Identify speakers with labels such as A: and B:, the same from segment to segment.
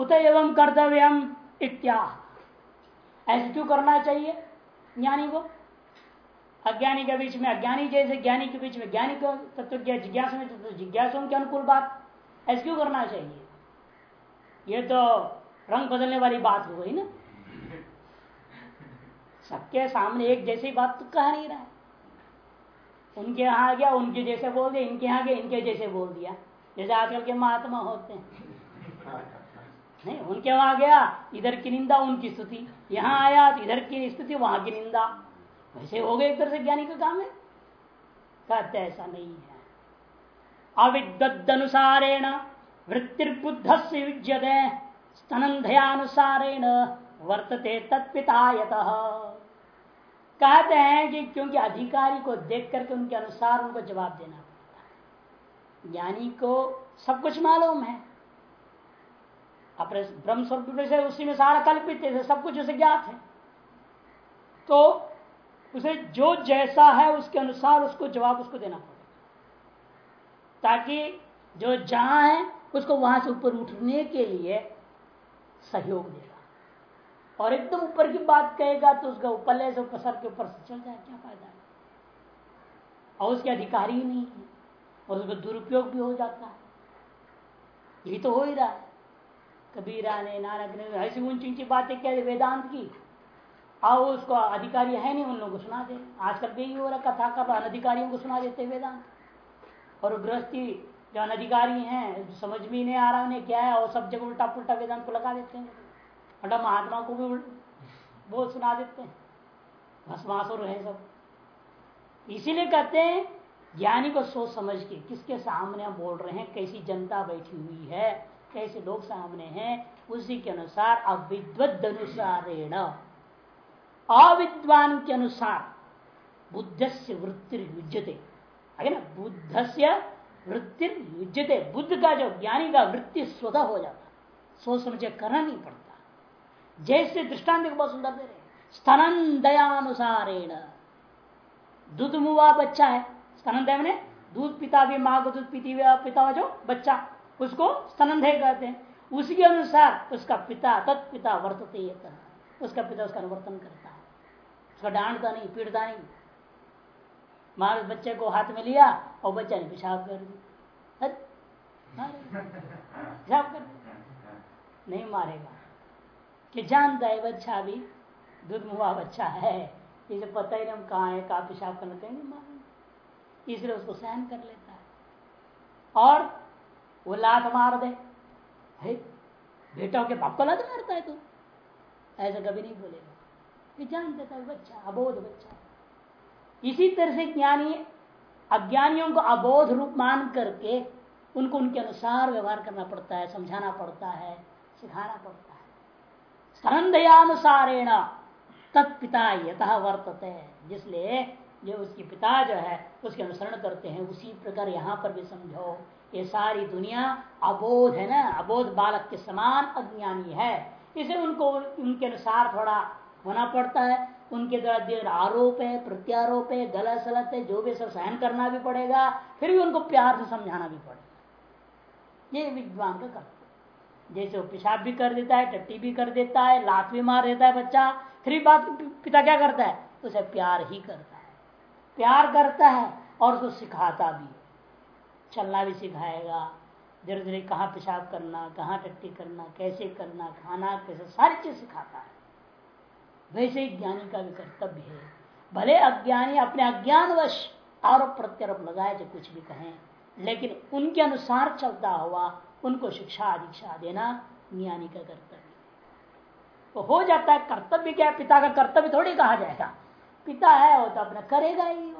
A: कुत एवं कर्तव्यम इत्या। ऐसे क्यों करना चाहिए ज्ञानी को? अज्ञानी के बीच में अज्ञानी जैसे ज्ञानी के बीच में ज्ञानी को तत्व जिज्ञासा में तत्व जिज्ञासों के अनुकूल बात। ऐसे क्यों करना चाहिए? ये तो रंग बदलने वाली बात हो गई ना। सबके सामने एक जैसी बात तो कह नहीं रहा है। उनके यहाँ गया, उनके जैसे बोल दिया, इनके यहाँ गया, इनके जैसे बोल दिया। जैसे आजकल के महात्मा होते हैं। नहीं, उनके वहाँ गया, इधर की निंदा, उनकी स्तुति। यहाँ आया तो इधर की स्थिति वहाँ की निंदा। वैसे हो गए तरह से ज्ञानी का काम है कहते ऐसा नहीं है। अविद्वदनुसारेण वृत्तिर्बुद्ध से युज्यते स्तनंधयानुसारेण वर्तते तत्पितायत। कहते हैं कि क्योंकि अधिकारी को देख करके उनके अनुसार उनको जवाब देना पड़ता है। ज्ञानी को सब कुछ मालूम है। अपने ब्रह्म स्वरूप उसी में सारा कल्पित है सब कुछ उसे ज्ञात है। तो उसे जो जैसा है उसके अनुसार उसको जवाब उसको देना पड़ेगा। ताकि जो जहाँ है, उसको वहाँ से ऊपर उठने के लिए सहयोग देगा और एकदम ऊपर की बात कहेगा तो उसका ऊपर से ऊपर सर के ऊपर से चल जाए, क्या फ़ायदा है? और उसके अधिकारी ही नहीं है, और उसका दुरुपयोग भी हो जाता है। यही तो हो ही रहा है। कबीरा ने नानक ने ऐसी ऊँची ऊँची बातें क्या वेदांत की। आओ उसको अधिकारी है नहीं, उन लोगों को सुना दे। आजकल भी हो रहा कथा कर अनधिकारियों को सुना देते वेदांत। और गृहस्थी, जो अनधिकारी हैं, समझ में नहीं आ रहा उन्हें क्या है, और सब जगह उल्टा पुल्टा वेदांत को लगा देते हैं। उल्टा महात्मा को भी बहुत सुना देते हैं। भस्मासुर है सब। इसीलिए कहते हैं, ज्ञानी को सोच समझ के किसके सामने हम बोल रहे हैं, कैसी जनता बैठी हुई है। कैसे लोग सामने हैं, उसी के अनुसार अविद्वद अनुसारेण अविद्वान के अनुसार बुद्ध से वृत्ति युजते ना बुद्ध से वृत्ति युजते बुद्ध का जो ज्ञानी का वृत्ति स्वतः हो जाता, सोच समझे करना नहीं पड़ता। जैसे दृष्टांत को बहुत सुंदर दे रहे स्तनन दयानुसारेण दूध मुआ बच्चा है स्तनन दया दूध पिता भी माँ को दूध पीती हुआ पिता जो बच्चा। उसको स्तनंदय कहते हैं। उसके अनुसार उसका पिता, तत्पिता वर्तते उसका पिता उसका अनुवर्तन करता है। उसका डांटता नहीं पीड़ता नहीं। मार बच्चे को हाथ में लिया और बच्चा ने पेशाब कर दिया पेशाब कर नहीं मारेगा। कि जानता है, बच्चा भी दूध मुआ बच्चा है। इसे पता ही नहीं हम कहा है, कहा पेशाब करना कहेंगे मारेंगे। इसलिए उसको सहन कर लेता है। और वो लात मार दे। है बेटा के बाप को लात मारता है तू। ऐसा कभी नहीं बोलेगा। ये देता है बच्चा, अबोध बच्चा। इसी तरह से ज्ञानी, अज्ञानियों को अबोध रूप मान करके उनको उनके अनुसार व्यवहार करना पड़ता है, समझाना पड़ता है, सिखाना पड़ता है। स्तनंदयानुसारेण तत्पिता यथ वर्तते। जिसलिए जो उसकी पिता जो है, उसके अनुसरण करते हैं, उसी प्रकार यहाँ पर भी समझो। ये सारी दुनिया अबोध है ना? अबोध बालक के समान अज्ञानी है। इसे उनको, उनके अनुसार थोड़ा होना पड़ता है। उनके द्वारा आरोप है, प्रत्यारोप है गलत सलत है, जो भी सब सहन करना भी पड़ेगा, फिर भी उनको प्यार से समझाना भी पड़ेगा। ये विद्वान का कर्तव्य जैसे वो पेशाब भी कर देता है, टट्टी भी कर देता है, लात भी मार देता है बच्चा, फिर बात पिता क्या करता है? उसे प्यार ही करता है। प्यार करता है और उसको सिखाता भी चलना भी सिखाएगा। धीरे धीरे कहाँ पेशाब करना, कहाँ टट्टी करना, कैसे करना, खाना कैसे, सारी चीज़ सिखाता है। वैसे ही ज्ञानी का भी कर्तव्य है। भले अज्ञानी अपने अज्ञानवश आरोप प्रत्यारोप लगाए जो कुछ भी कहें, लेकिन उनके अनुसार चलता हुआ उनको शिक्षा, दीक्षा देना ज्ञानी का कर्तव्य तो हो जाता है कर्तव्य क्या? पिता का कर्तव्य थोड़ी कहा जाएगा। पिता है वो तो अपना करेगा ही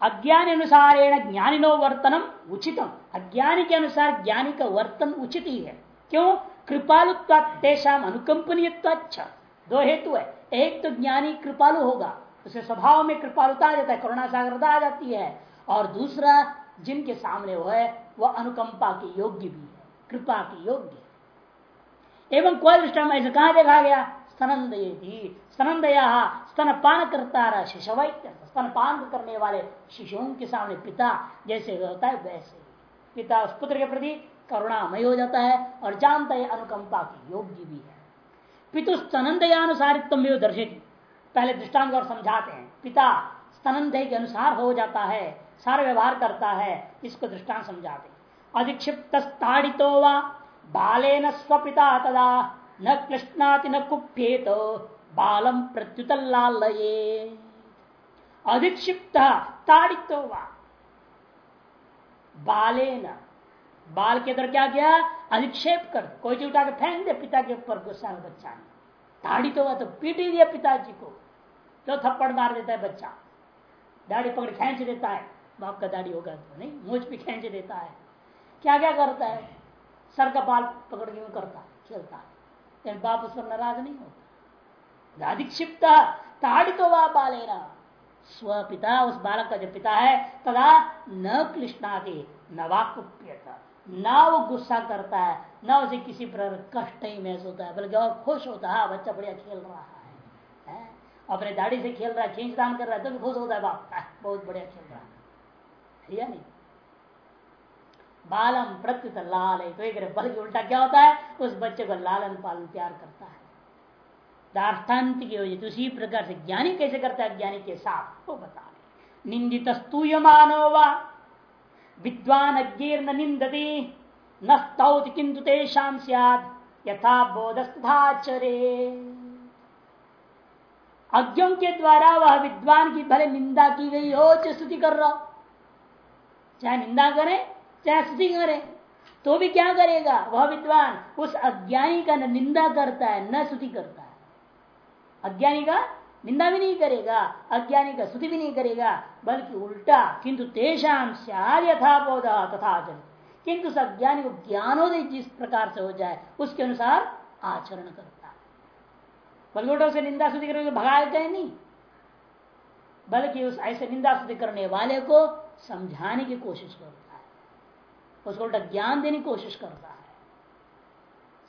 A: अज्ञान अनुसारेण ज्ञानिनो वर्तनम उचितम अज्ञानी के अनुसार ज्ञानी का वर्तन उचित ही। है क्यों कृपालुत्व अनुकंपनीय दो हेतु है। एक तो ज्ञानी कृपालु होगा, उसे स्वभाव में कृपालुता आ जाता है, करुणा सागरता आ जाती है, और दूसरा जिनके सामने वो है वह अनुकंपा के योग्य भी है, कृपा के योग्य एवं कोई दृष्टि ऐसे कहा देखा गया? स्तनंदयी स्तनंदया स्तनपान करता रहा शिशव स्तनपान करने वाले शिशुओं के सामने पिता जैसे होता है, वैसे पिता उस पुत्र के प्रति करुणामय हो जाता है और जानता है अनुकंपा की योग्य भी है। पितु स्तनंदयानुसारित्व में दर्शित। पहले दृष्टांत और समझाते हैं। पिता स्तनंदय के अनुसार हो जाता है, सारा व्यवहार करता है, इसको दृष्टांत समझाते अधिक्षिप्त ताड़ितो व बाले स्वपिता तदा, न कृष्णाति न कुप्येत। बालम प्रत्युत लाल अधिक्षिप्त ताड़ितो बाले न बाल के अंदर क्या किया? अधिक्षेप कर। कोई चीज़ उठा के फेंक दे पिता के ऊपर, गुस्सा में बच्चा ने। ताड़ित हुआ तो पीट ही दिया पिताजी को। तो थप्पड़ मार देता है बच्चा। दाढ़ी पकड़ खींच देता है। बाप का दाढ़ी होगा तो नहीं मूछ भी खींच देता है। क्या क्या करता है? सर का बाल पकड़ के करता है, खेलता है। बाप उस पर नाराज़ नहीं होता। अधिक्षिप्त ताड़ी तो वह बालेना। स्व पिता उस बालक का जो पिता है तदा न कृष्णादि न वाकुप्यता न वो गुस्सा करता है न उसे किसी प्रकार कष्ट नहीं महसूस होता है बल्कि और खुश होता है बच्चा बढ़िया खेल रहा है, है? अपने दाढ़ी से खेल रहा है खींच दान कर रहा है तो भी खुश होता है बाप बहुत बढ़िया खेल रहा है। या नहीं? बालम प्रत्युत लाल है तो एक बल्कि उल्टा क्या होता है? उस बच्चे को लालन पालन प्यार करता है दार्थांत की उसी प्रकार से ज्ञानी कैसे करता है? ज्ञानी के साथ, वो बता रहे निंदित स्तूयमानो वा? विद्वान अज्ञर निंदती न किंतु तेषाम सियाद, यथा बोधस्थाचरे अज्ञों के द्वारा वह विद्वान की भले निंदा की गई हो, चाहे स्तुति कर रहा चाहे निंदा करे, चाहे स्तुति करे तो भी क्या करेगा? वह विद्वान उस अज्ञानी का न निंदा करता है, न स्तुति करता है अज्ञानी का निंदा भी नहीं करेगा अज्ञानी का स्तुति भी नहीं करेगा, बल्कि उल्टा, किंतु तेषाम यथा बोध तथा आचरण किंतु उस अज्ञानी को ज्ञानोदय जिस प्रकार से हो जाए, उसके अनुसार आचरण करता है। बल्कि उल्टा उसे निंदा स्तुति करने भगाए गए नहीं, बल्कि उस ऐसे निंदा स्तुति करने वाले को समझाने की कोशिश करता है। उसको उल्टा ज्ञान देने की कोशिश करता है।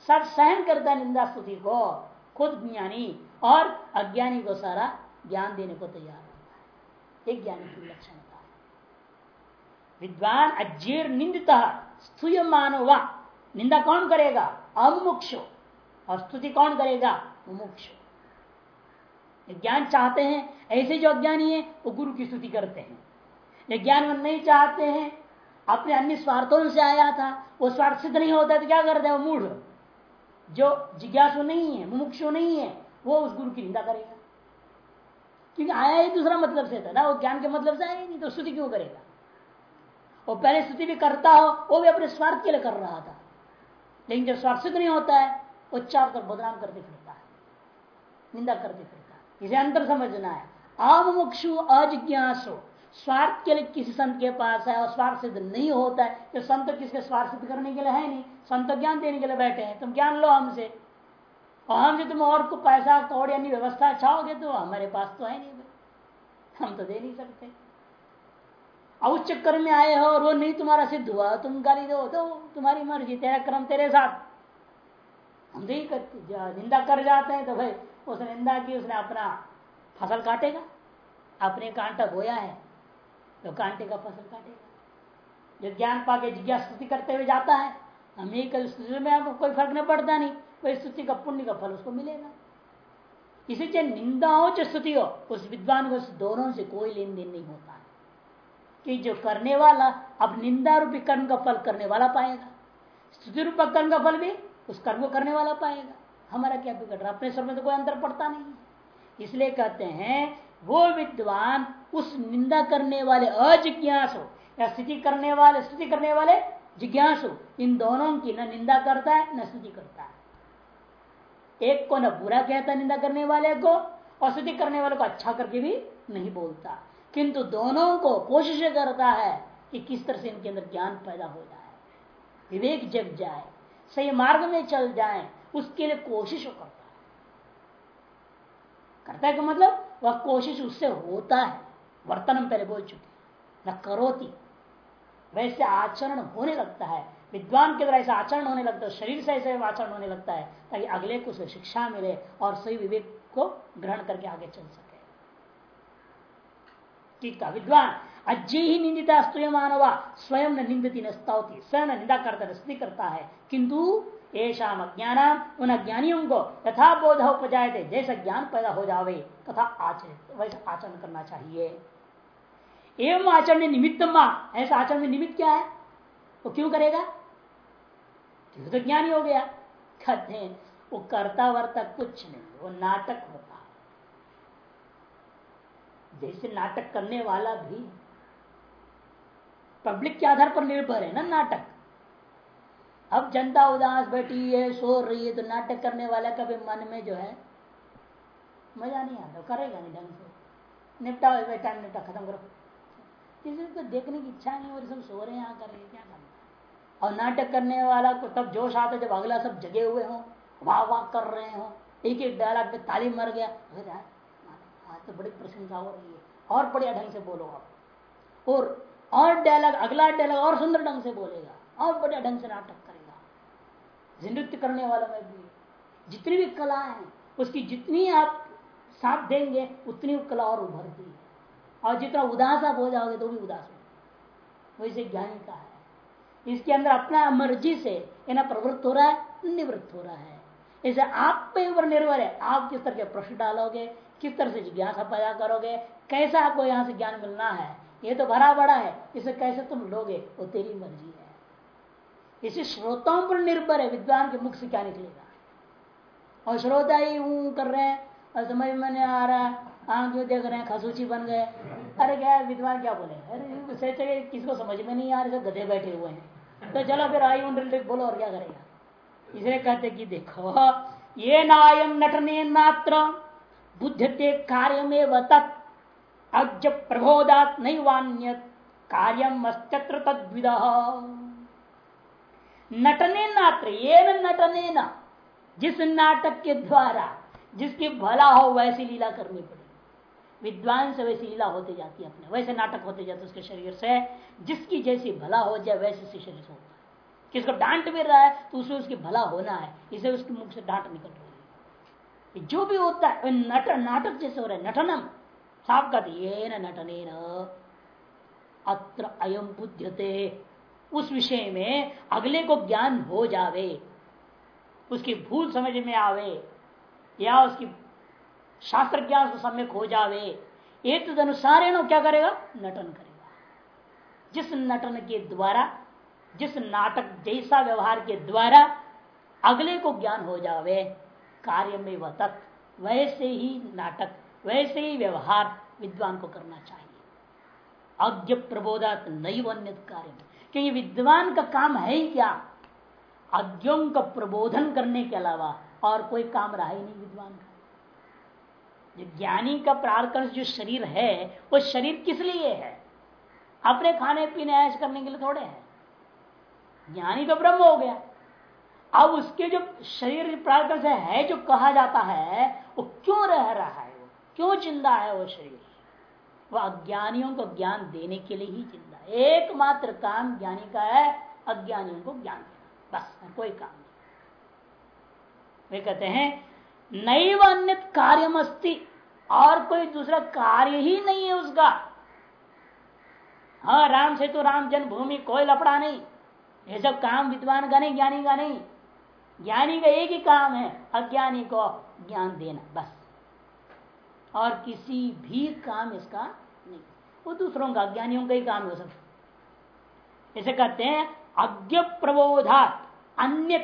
A: सब सहन करता है निंदा स्तुति को, खुद ज्ञानी और अज्ञानी को सारा ज्ञान देने को तैयार होता है। एक ज्ञानी की लक्षणता है। विद्वान अजीर निंदित स्तुय मानवा निंदा कौन करेगा? अमुमुक्षु और स्तुति कौन करेगा? मुमुक्षु। ज्ञान चाहते हैं, ऐसे जो अज्ञानी है, वो गुरु की स्तुति करते हैं। ज्ञान नहीं चाहते हैं, अपने अन्य स्वार्थों से आया था, वो स्वार्थ सिद्ध नहीं होता तो क्या करते हैं वो मूढ़? जो जिज्ञासु नहीं है, मुमुक्षु नहीं है वो उस गुरु की निंदा करेगा। क्योंकि आया ही दूसरा मतलब से था ना, वो ज्ञान के मतलब से आया नहीं तो स्तुति क्यों करेगा? वो पहले स्तुति भी करता हो, वो भी अपने स्वार्थ के लिए कर रहा था। लेकिन जब स्वार्थ सिद्ध नहीं होता है, वो चार कर बदनाम करते फिरता है। निंदा करते फिरता है। इसे अंतर समझना है। आमुक्षु अजिज्ञासु। स्वार्थ के लिए किसी संत के पास है और स्वार्थ सिद्ध नहीं होता है तो संत किसके स्वार्थ सिद्ध करने के लिए है नहीं? संत ज्ञान देने के लिए बैठे हैं। तुम ज्ञान लो हमसे। और हमसे तुम और को पैसा कौड़ यानी व्यवस्था चाहोगे तो हमारे पास तो है नहीं भाई। हम तो दे नहीं सकते। अब उस चक्कर में आए हो और वो नहीं तुम्हारा सिद्ध हुआ, तुम गाली दो तो तुम्हारी मर्ज़ी, तेरा क्रम तेरे साथ। हम तो ही करते निंदा कर जाते हैं तो भाई उसने निंदा की उसने अपना फ़सल काटेगा, अपने कांटा बोया है तो कांटे का फ़सल काटेगा। जो ज्ञान पाके जिज्ञास्तुति करते हुए जाता है, हमें कल स्तुति में आपको कोई फ़र्क नहीं पड़ता नहीं। कोई स्तुति का पुण्य का फल उसको मिलेगा। इसी चाहे निंदा हो चाहे स्तुति हो उस विद्वान को दोनों से कोई लेन देन नहीं होता। है कि जो करने वाला अब निंदा रूपी कर्म का फल करने वाला पाएगा। स्तुति रूप कर्म का फल भी उस कर्म को करने वाला पाएगा। हमारा क्या बिगड़ रहा अपने स्वर में तो कोई अंतर पड़ता नहीं इसलिए कहते हैं, वो विद्वान उस निंदा करने वाले अजिज्ञास हो या स्थिति करने वाले, स्तुति करने वाले जिज्ञासु, इन दोनों की न निंदा करता है, न स्तुति करता है। एक को न बुरा कहता निंदा करने वाले को और स्तुति करने वाले को अच्छा करके भी नहीं बोलता। किंतु दोनों को कोशिश करता है कि किस तरह से इनके अंदर ज्ञान पैदा हो जाए, विवेक जग जाए, सही मार्ग में चल जाए, उसके लिए कोशिश करता है। करता है का मतलब? वह कोशिश उससे होता है। वर्तन हम पहले बोल चुके न करोती। वैसे आचरण होने लगता है। विद्वान के द्वारा ऐसा आचरण होने लगता है शरीर से ऐसे आचरण होने लगता है, ताकि अगले को शिक्षा मिले और सही विवेक को ग्रहण करके आगे चल सके। है विद्वान, अज्ञे ही निंदिता स्वयं मानवा, स्वयं निंदती नस्तावती स्वयं निंदा करता स्तुति करता है। किंतु ऐसा अज्ञान, उन अज्ञानियों को यथा बोध उपजाए थे जैसा ज्ञान पैदा हो जावे, तथा आचरित वैसा आचरण करना चाहिए। एवं आचरण निमित्त ऐसा आचरण निमित्त क्या है? वो क्यों करेगा? क्यों तो ज्ञानी हो गया। कहते हैं, वो करता वर्ता कुछ नहीं, वो नाटक होता। जैसे नाटक करने वाला भी पब्लिक के आधार पर निर्भर है ना नाटक। अब जनता उदास बैठी है, सो रही है तो नाटक करने वाला का भी मन में जो है, मज़ा नहीं आता, करेगा नहीं ढंग से। निपटा टाइम निपटा खत्म करो। किसी को देखने की इच्छा नहीं और सब सो रहे हैं, यहाँ कर रहे क्या करना और नाटक करने वाला को तब जोश आता जब अगला सब जगे हुए हो, वाह वाह कर रहे हो। एक एक डायलॉग पे ताली मर गया। आज तो बड़ी प्रशंसा हो रही है। और बढ़िया ढंग से बोलो आप। और और डायलॉग अगला डायलॉग और सुंदर ढंग से बोलेगा। और बढ़िया ढंग से नाटक करेगा। नृत्य करने वाला में भी, जितनी भी कला है, उसकी जितनी आप साथ देंगे, उतनी कला और उभरती है। और जितना उदास आप हो जाओगे तो भी उदास हो वैसे ज्ञानी का है। इसके अंदर अपना मर्ज़ी से ना, प्रवृत्त हो रहा है, निवृत्त हो रहा है। इसे आप पे ऊपर निर्भर है। आप किस तरह के प्रश्न डालोगे, किस तरह से जिज्ञासा पैदा करोगे, कैसा आपको यहाँ से ज्ञान मिलना है, ये तो भरा बड़ा है। इसे कैसे तुम लोगे? वो तेरी मर्ज़ी है। इसे श्रोताओं पर निर्भर है, विद्वान के मुख से क्या निकलेगा। और श्रोता ही ऊँ कर रहे हैं, और समझ में नहीं आ रहा है आँख जो देख रहे हैं खसूची बन गए। अरे क्या विद्वान क्या बोले? अरे सोचे किसको समझ में नहीं आ रहे गधे बैठे हुए हैं। तो चलो फिर आई उन बोलो और क्या करेगा? इसे कहते कि देखो, ये नायम नटने मात्र बुद्धते कार्य में तत् अज प्रबोधात नहीं वान्य कार्यम अस्त्र तद्विद। नटने नात्र, ये नटने न, जिस नाटक के द्वारा, जिसकी भला हो, वैसी लीला करनी पड़ेगी। विद्वान से वैसी लीला होती जाती है अपने, वैसे नाटक होते जाते उसके शरीर से, जिसकी जैसी भला हो जाए वैसे से शरीर से होता है। किसको डांट भी रहा है तो उसे उसकी भला होना है, इसे उसके मुख से डांट निकल रही है। जो भी होता है नट, नाटक जैसे हो रहा है, नटनम। साफ़ कहते ये नटने अत्र अयम बुद्धते उस विषय में अगले को ज्ञान हो जावे, उसकी भूल समझ में आवे, या उसकी शास्त्र ज्ञान से सम्यक हो जावे, एक अनुसार क्या करेगा? नटन करेगा। जिस नटन के द्वारा, जिस नाटक जैसा व्यवहार के द्वारा अगले को ज्ञान हो जावे, कार्य में वह वैसे ही नाटक, वैसे ही व्यवहार विद्वान को करना चाहिए। अज्ञ प्रबोधात नहीं अन्य कार्य क्योंकि विद्वान का काम है ही क्या? अज्ञों का प्रबोधन करने के अलावा और कोई काम रहा ही नहीं विद्वान का। ज्ञानी का प्रारकर्ष जो शरीर है, वो शरीर किस लिए है? अपने खाने पीने ऐश करने के लिए थोड़े है। ज्ञानी तो ब्रह्म हो गया। अब उसके जो शरीर प्रारकर्ष है, जो कहा जाता है, वो क्यों रह रहा है? वो क्यों चिंता है वो शरीर? वह अज्ञानियों को ज्ञान देने के लिए ही है। एकमात्र काम ज्ञानी का है, अज्ञानियों को ज्ञान देना। बस, कोई काम नहीं। वे कहते हैं नैव अन्य कार्यमस्ति, और कोई दूसरा कार्य ही नहीं है उसका। हाँ राम से तो राम जन्मभूमि कोई लपड़ा नहीं। ये सब काम विद्वान का नहीं, ज्ञानी का नहीं। ज्ञानी का एक ही काम है, अज्ञानी को ज्ञान देना, बस। और किसी भी काम इसका नहीं। वो दूसरों का, ज्ञानियों का ही काम हो सकता ऐसे कहते हैं अज्ञ प्रबोधात अन्य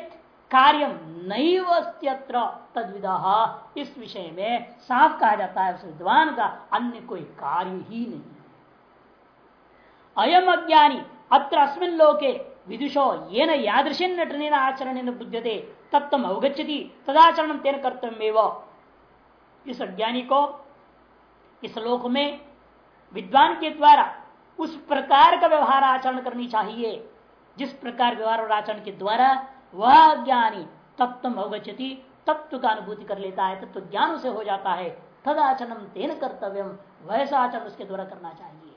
A: कार्यम नहीं वस्त्र तद्विदा। इस विषय में साफ़ कहा जाता है, उस विद्वान का अन्य कोई कार्य ही नहीं। अयम अज्ञानी, अत्र अस्मिन लोके विदुषो ये न यादृशन नटने आचरण बुद्धते तत्व अवगछति तदाचरण तेन कर्तव्य इस अज्ञानी को, इस लोक में विद्वान के द्वारा उस प्रकार का व्यवहार आचरण करनी चाहिए, जिस प्रकार व्यवहार और आचरण के द्वारा वह ज्ञानी तत्व अवगछति तत्व का अनुभूति कर लेता है, तत्व ज्ञान से हो जाता है। तद आचरण तेन कर्तव्य वैसा आचरण उसके द्वारा करना चाहिए।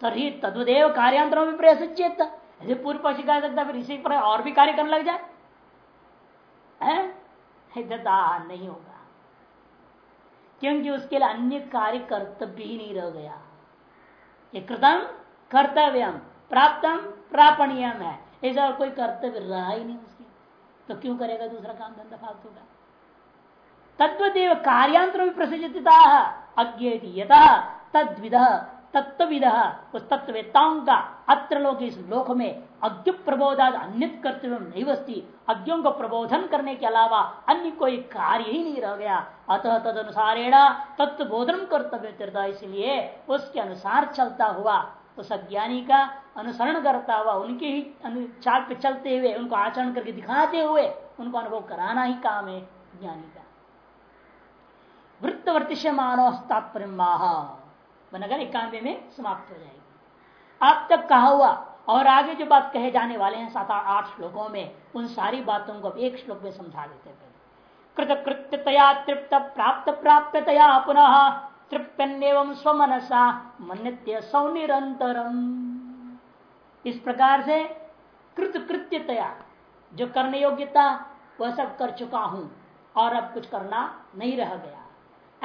A: तभी तद्वदेव कार्यांतरों में प्रयास चेत यदि पूर्व पक्ष कह सकता फिर इसी पर और भी कार्य करने लग जाए। नहीं होगा। क्योंकि उसके लिए अन्य कार्य कर्तव्य ही नहीं रह गया। कृतम, कर्तव्यम, प्राप्तम, प्रापणीयम है। ऐसा और कोई कर्तव्य रहा ही नहीं उसकी। तो क्यों करेगा दूसरा काम धंधा फालतू का? तत्वदेव कार्यांतर भी प्रसिद्धता अज्ञेति तद्विद तत्विद उस तत्ववेत्ताओं का अत्र लोग इस लोक में अज्ञ प्रबोधाद अन्य कर्तव्य नहीं बसती अज्ञों को प्रबोधन करने के अलावा अन्य कोई कार्य ही नहीं रह गया। अतः तद अनुसारेण तत्व बोधन कर्तव्य इसलिए उसके अनुसार चलता हुआ उस अज्ञानी का अनुसरण करता हुआ, उनके ही चाल पे चलते हुए, उनको आचरण करके दिखाते हुए, उनको अनुभव कराना ही काम है ज्ञानी का। वृत्तवर्तिश मानव तात्पर्य बनकर इक्यानवे में समाप्त हो जाएगी। अब तक कहा हुआ, और आगे जो बात कहे जाने वाले हैं सात, आठ श्लोकों में, उन सारी बातों को एक श्लोक में समझा देते हैं। कृत कृत्यतया तृप्त, प्राप्त प्राप्यतया पुनः तृप्यन्यव स्वमनसा मन्य सौ निरंतरम इस प्रकार से कृत कृत्यतया जो करने योग्यता, वह सब कर चुका हूँ और अब कुछ करना नहीं रह गया।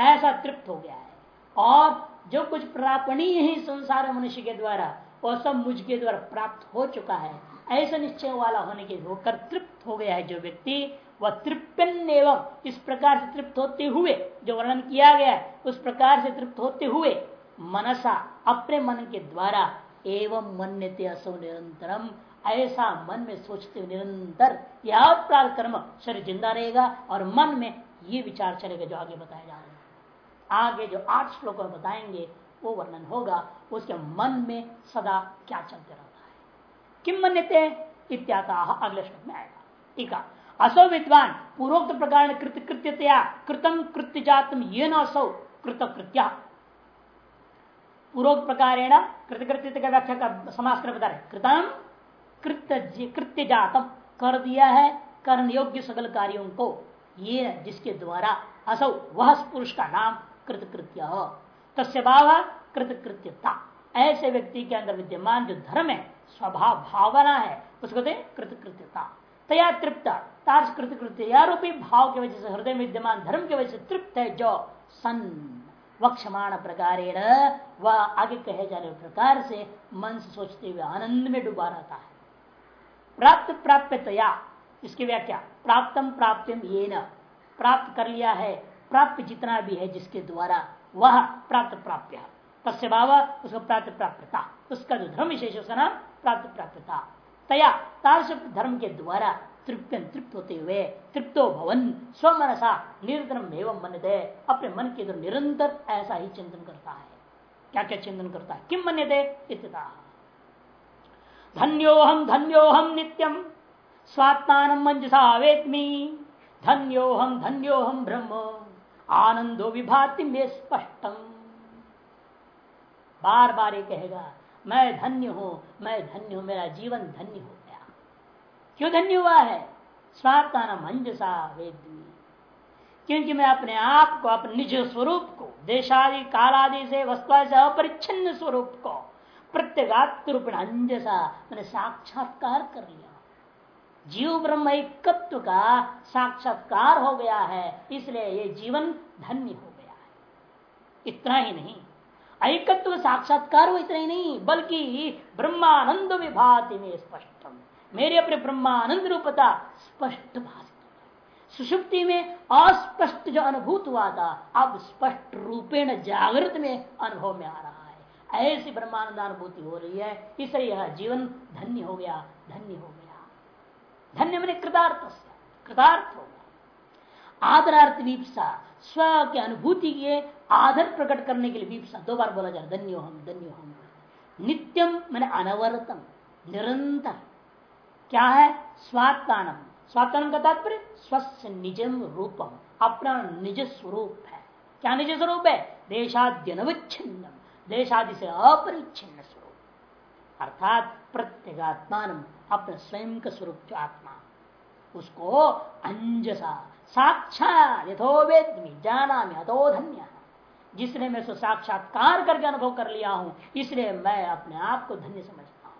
A: ऐसा तृप्त हो गया है। और जो कुछ प्रापणीय है संसार मनुष्य के द्वारा, वह सब मुझके द्वारा प्राप्त हो चुका है। ऐसा निश्चय वाला होने के होकर तृप्त हो गया है जो व्यक्ति वह तृप्यन एवं इस प्रकार से तृप्त होते हुए, जो वर्णन किया गया है, उस प्रकार से तृप्त होते हुए, मनसा, अपने मन के द्वारा, एवं मन्यते असो निरंतरम। ऐसा मन में सोचते हुए निरंतर यह प्रार कर्म शरीर ज़िंदा रहेगा और मन में ये विचार चलेगा जो आगे बताया जा रहा है। आगे जो आठ श्लोक में बताएँगे, वो वर्णन होगा, उसके मन में सदा क्या चलते रहता है। किम मन्यते? इत्याता अगले श्लोक में आएगा। ठीक है। असो विद्वान पूर्वोक्त प्रकार कृत कृत्यतया कृतम कृत्य जातम ये नौ कृत कृत्या पूर्वोक्त प्रकार कृतकृत्य का व्याख्या का समास कर बता रहे कृतम कृत्य कृत्य जातम कर दिया है, कर्ण योग्य सकल कार्यों को। ये जिसके द्वारा असौ, वह पुरुष का नाम कृतकृत्य। तस्य भाव कृतकृत्यता। ऐसे व्यक्ति के अंदर विद्यमान जो धर्म है, स्वभाव भावना है, उसको दे कृतकृत्यता। तया तृप्त रूपी भाव के वजह से, हृदय में विद्यमान धर्म के वजह से तृप्त है जो सन। वक्षमाण प्रकार वह आगे कहे जाने प्रकार से मन से सोचते हुए आनंद में डूबा रहता है। प्राप्त प्राप्यतया इसकी व्याख्या, प्राप्तम प्राप्तम ये न प्राप्त कर लिया है, प्राप्त जितना भी है जिसके द्वारा वह प्राप्त प्राप्य। तस्य भाव, उसको प्राप्त प्राप्यता, उसका जो धर्म विशेष उसका नाम प्राप्त प्राप्यता। तया तारस धर्म के द्वारा तृप्त तृप्त होते हुए तृप्तो भवन स्व मनसा निरंतर एवं मन दे अपने मन के द्वारा निरंतर ऐसा ही चिंतन करता है। क्या क्या चिंतन करता है? किम मन दे धन्योहम धन्योहम नित्यम, स्वात्मान मंजसा वेदमी धन्योहम धन्योहम ब्रह्म आनंदो विभाति में स्पष्टम। बार बार ये कहेगा मैं धन्य हूँ, मैं धन्य हूँ, मेरा जीवन धन्य हो गया। क्यों धन्य हुआ है? स्वात्मान मंजसा वेदी क्योंकि मैं अपने आप को, अपने निज स्वरूप को, देशादि, कालादि से वस्तु से अपरिच्छिन्न स्वरूप को प्रत्यगात्म रूप अंजसा मैंने साक्षात्कार कर लिया। जीव ब्रह्म एकत्व का साक्षात्कार हो गया है, इसलिए ये जीवन धन्य हो गया है। इतना ही नहीं एकत्व साक्षात्कार हो इतना ही नहीं, बल्कि ब्रह्मानंद विभाति में स्पष्टम। मेरे अपने ब्रह्मानंद रूपता स्पष्ट भाषित सुषुप्ति में अस्पष्ट जो अनुभूत हुआ था, अब स्पष्ट रूपेण जागृत में अनुभव में आ रहा है। ऐसी ब्रह्मानंद अनुभूति हो रही है इसलिए यह जीवन धन्य हो गया, धन्य हो गया। धन्य मैंने कृतार्थ कृतार्थ होगा आदरार्थ वीपसा स्व के अनुभूति के आदर प्रकट करने के लिए वीपसा दो बार बोला जाए धन्यो हम धन्यो हम नित्यम मैंने अनवरतम, निरंतर। क्या है? स्वात्तानम। स्वात्तानम का तात्पर्य स्वस्थ निजम रूपम अपना निज स्वरूप है। क्या निज स्वरूप है? देशाद्यनविच्छिन्न देशादि से अपरिच्छिन्न स्वरूप। अर्थात प्रत्येगात्मान अपने स्वयं का स्वरूप जो आत्मा उसको अंजसा, साक्षात यथोवेद जाना में अतो धन्य। जिसने मैं साक्षात्कार करके अनुभव कर लिया हूँ, इसलिए मैं अपने आप को धन्य समझता हूँ।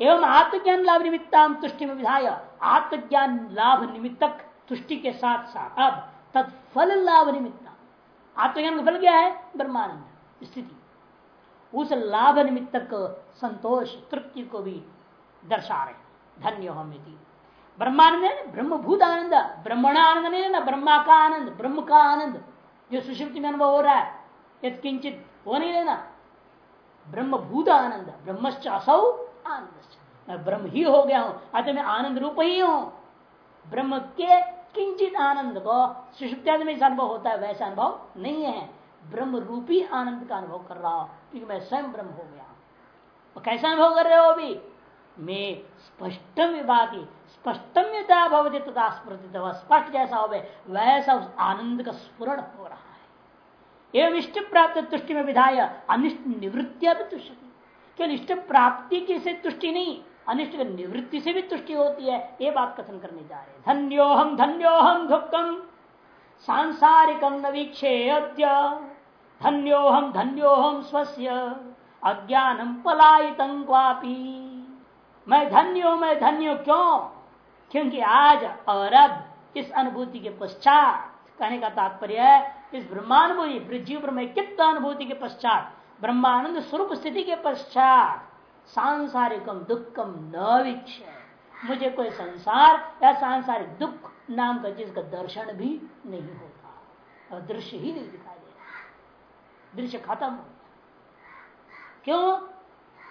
A: एवं आत्मज्ञान लाभ निमित्ता तुष्टि में विधाय, आत्मज्ञान लाभ निमित्तक तुष्टि के साथ साथ, अब तत्फल लाभ निमित्ता आत्मज्ञान का फल क्या है? ब्रह्मानंद, स्थिति। उस लाभ निमित्तक संतोष, तृप्ति को भी दर्शा रहे धन्य हम ब्रह्मानंद ब्रह्मभूत आनंद ब्रह्मणानंद नहीं ना? ब्रह्मा का आनंद ब्रह्म का आनंद जो सुषुप्ति में अनुभव हो रहा है यद किंचित वो नहीं लेना ब्रह्मभूत आनंद ब्रह्मश्च असौ आनंद मैं ब्रह्म ही हो गया हूँ, अतः मैं आनंद रूप ही हूँ। ब्रह्म के किंचित आनंद को सुषुप्त्यादि में अनुभव होता है, वैसा अनुभव नहीं है। ब्रह्म रूपी आनंद का अनुभव कर रहा हूँ, क्योंकि मैं स्वयं ब्रह्म हो गया हूँ। कैसा अनुभव कर रहे हो अभी? मैं स्पष्टम विभागी स्पष्टम्यता भवती तथा स्मृति स्पष्ट जैसा हो गए वैसा उस आनंद का स्फुरण हो रहा है। एवं इष्ट प्राप्त तुष्टि में विधाय, अनिष्ट निवृत्तिया भी तुष्टि। क्यों इष्ट प्राप्ति की से तुष्टि नहीं, अनिष्ट निवृत्ति से भी तुष्टि होती है, ये बात कथन करने जा रहे धन्योहम धन्योहम दुखम सांसारिकम न वीक्षेद्य धन्योहम धन्योहम स्वस्य। अज्ञानम पलायितं मैं धन्यो मैं धन्यो क्यों? क्योंकि आज और अब इस अनुभूति के पश्चात, कहने का तात्पर्य है, इस ब्रह्मानुभूति जीव ब्रह्म कित अनुभूति के पश्चात, ब्रह्मानंद स्वरूप स्थिति के पश्चात सांसारिकम दुखम न मुझे कोई संसार या सांसारिक दुख नाम का जिसका दर्शन भी नहीं होता, और दृश्य ही नहीं दिखाई दे दृश्य खत्म हो क्यों?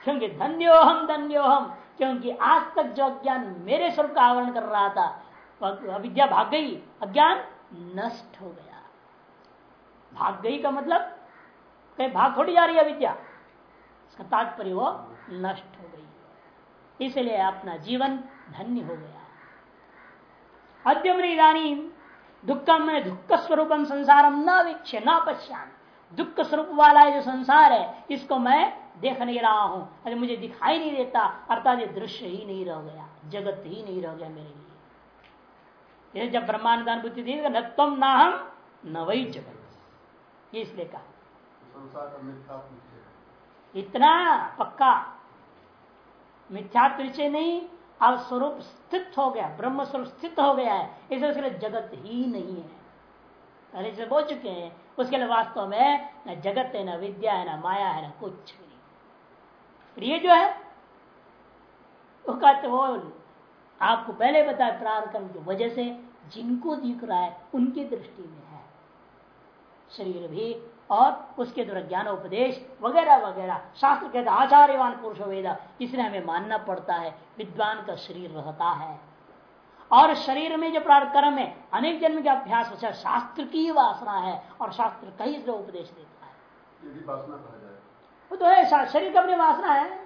A: क्योंकि धन्योहम धन्योहम क्योंकि आज तक जो अज्ञान मेरे स्वरूप का आवरण कर रहा था अविद्या भाग गई, अज्ञान नष्ट हो गया। भाग गई का मतलब कहीं भाग थोड़ी जा रही है अविद्या इसका तात्पर्य वो नष्ट हो गई। इसलिए अपना जीवन धन्य हो गया। अद्यम इधानी दुखम में दुख स्वरूपम संसारम न वीक्ष न पश्चान दुख स्वरूप वाला जो संसार है, इसको मैं देख नहीं रहा हूँ। अरे मुझे दिखाई नहीं देता। अर्थात ये दृश्य ही नहीं रह गया। जगत ही नहीं रह गया मेरे लिए। ये जब ब्रह्मांड अनुभूति दी न तुम ना हम न वही जगत। ये इसलिए कहा। इतना पक्का मिथ्यात्व निश्चय नहीं अब स्वरूप स्थित हो गया ब्रह्म स्वरूप स्थित हो गया है। इसलिए उसके लिए जगत ही नहीं है। पहले से बोल चुके हैं उसके लिए वास्तव में न जगत है न विद्या है न माया है न कुछ भी ये जो है, वो कहते वो आपको पहले बताया प्रारंभ की वजह से जिनको दिख रहा है, उनकी दृष्टि में है। शरीर भी और उसके द्वारा ज्ञान, उपदेश वगैरह वगैरह, शास्त्र कहते आचार्यवान पुरुष, वेदा, इसलिए हमें मानना पड़ता है, विद्वान का शरीर रहता है। और शरीर में जो प्रार्थ कर्म है, अनेक जन्म के अभ्यास शास्त्र की वासना है और शास्त्र कहीं से उपदेश देता है। वो तो है शरीर का अपनी वासना है।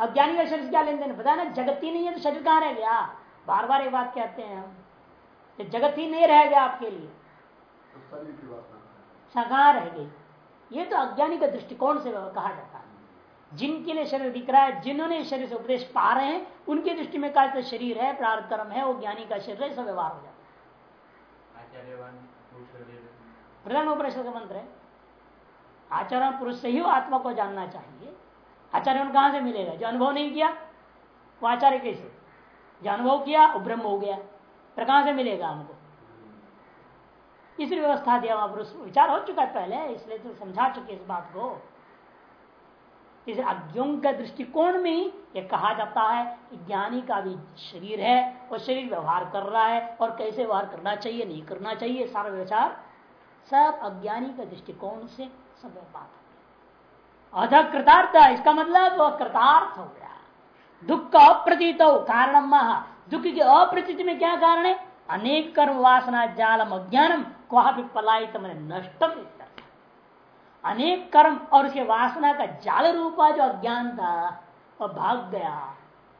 A: अज्ञानी का शरीर क्या लेन देन पता ना जगत ही नहीं है तो शरीर कहाँ रह गया? बार बार एक बात कहते हैं हम। जगत ही नहीं रह गया आपके लिए। तो कहाँ रह गई। ये तो अज्ञानी का दृष्टिकोण से कहा जाता है। जिनके लिए शरीर दिख रहा है जिन्होंने शरीर से उपदेश पा रहे हैं उनकी दृष्टि में कहा शरीर है प्रार्थ कर्म है वो ज्ञानी का शरीर है सब व्यवहार हो जाता है। प्रधान उपनिषद का मंत्र है। आचरण पुरुष से ही आत्मा को जानना चाहिए। आचरण कहाँ से मिलेगा? जो अनुभव नहीं किया, वो आचार्य कैसे? जो अनुभव किया, वो ब्रह्म हो गया। फिर कहाँ से मिलेगा हमको? इस व्यवस्था दिया वहाँ पुरुष। विचार हो चुका है पहले, इसलिए तो समझा चुके इस बात को। इस अज्ञों का दृष्टिकोण में ही ये कहा जाता है कि ज्ञानी का भी शरीर है और शरीर व्यवहार कर रहा है, और कैसे व्यवहार करना चाहिए, नहीं करना चाहिए, सारा विचार सब अज्ञानी का दृष्टिकोण से सब बात हो अध कृतार्थ इसका मतलब कृतार्थ हो गया। दुख का अप्रतीत कारण महा। दुख की अप्रतीत में क्या कारण है? अनेक कर्म वासना, जालम, अज्ञानम कुहा भी पलायित मैंने नष्ट अनेक कर्म और उसके वासना का जाल रूपा जो अज्ञान था वह भाग गया,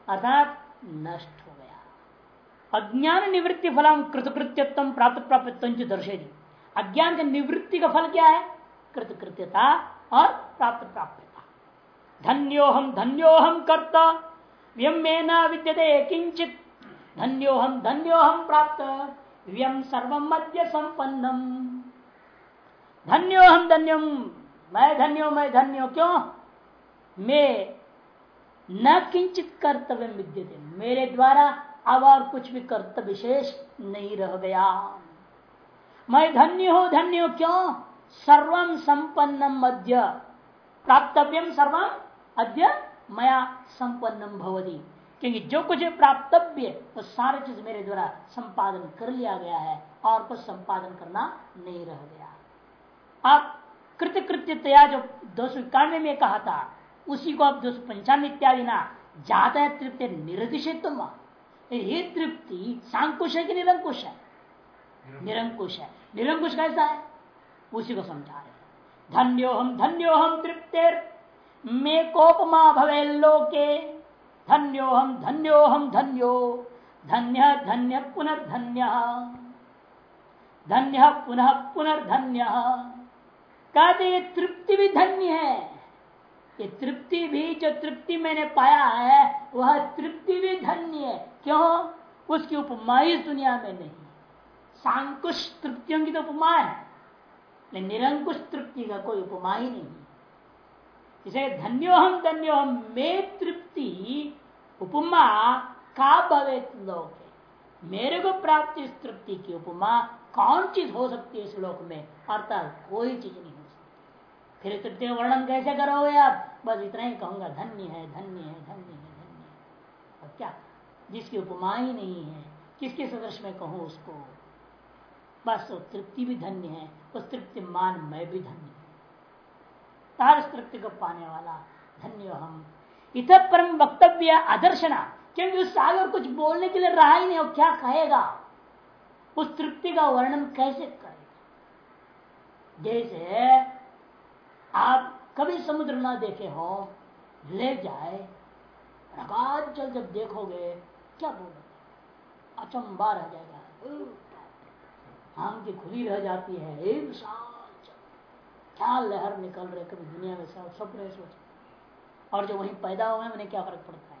A: अर्थात नष्ट हो गया। अज्ञान निवृत्ति फलम कृतकृत्यत्म प्राप्त प्राप्त दर्शेगी अज्ञान के निवृत्ति का फल क्या है? कृतकृत्यता और प्राप्त प्राप्यता धन्योहम धन्योहम कर्ता व्यमेना विद्यते किंचित धन्योहम धन्योहम प्राप्त व्यम सर्व मध्य संपन्नम धन्योहम धन्यम मैं धन्यो मैं धन्यो, क्यों? मैं न किंचित कर्तव्य विद्यते। मेरे द्वारा अब और कुछ भी कर्तव्य शेष नहीं रह गया। मैं धन्य हूँ धन्य हो क्यों? सर्वम संपन्न मध्य प्राप्तव्यम सर्वम अद्य मया संपन्नम भवदी क्योंकि जो कुछ प्राप्तव्य, वो सारे चीज़ मेरे द्वारा संपादन कर लिया गया है और कुछ संपादन करना नहीं रह गया। आप कृत कृत्यतया जो दो सौ इक्यानवे में कहा था, उसी को आप दो सौ पंचानवे इत्यादि ना जाता है तृप्ति निर्दिशित ये तृप्ति सांकुश है कि निरंकुश है? निरंकुश है। निरंकुश कैसा है? उसी को समझा रहे धन्यो हम धन्यो हम तृप्तिर। मे कोपमा भवे लोके। धन्यो हम धन्यो। हम धन्यो, धन्य धन्य पुनर्धन्य। धन्य, पुनः पुनर्धन्य। कहते ये तृप्ति भी धन्य है। ये तृप्ति भी, जो तृप्ति मैंने पाया है, वह तृप्ति भी धन्य है। क्यों? उसकी उपमा इस दुनिया में नहीं। सांकुश तृप्तियों की तो उपमा है। निरंकुश तृप्ति का कोई उपमा ही नहीं। इसे धन्यो हम धन्यो हम में तृप्ति उपमा का भवे लोक। मेरे को प्राप्त इस तृप्ति की उपमा कौन चीज़ हो सकती है इस लोक में? अर्थात कोई चीज़ नहीं हो सकती। फिर तृप्ति का वर्णन कैसे करोगे आप? बस इतना ही कहूँगा, धन्य है धन्य है धन्य है धन्य है। और क्या? जिसकी उपमा ही नहीं है, किसके सदृश में कहूँ उसको? बस वो तृप्ति भी धन्य है, उस तृप्ति मान मैं भी धन्य तार तृप्ति को पाने वाला धन्य हम। इत परम वक्तव्य आदर्शना, क्योंकि उस आगे कुछ बोलने के लिए रहा ही नहीं, और क्या कहेगा? उस तृप्ति का वर्णन कैसे करेगा? जैसे आप कभी समुद्र ना देखे हो, ले जाए जल जब देखोगे, क्या बोलोगे? अचंबा रह जाएगा। की खुली रह जाती है। एक साल क्या लहर निकल रहे कभी दुनिया में सब सपने सोच। और जो वहीं पैदा हुए हैं, उन्हें क्या फ़र्क पड़ता है?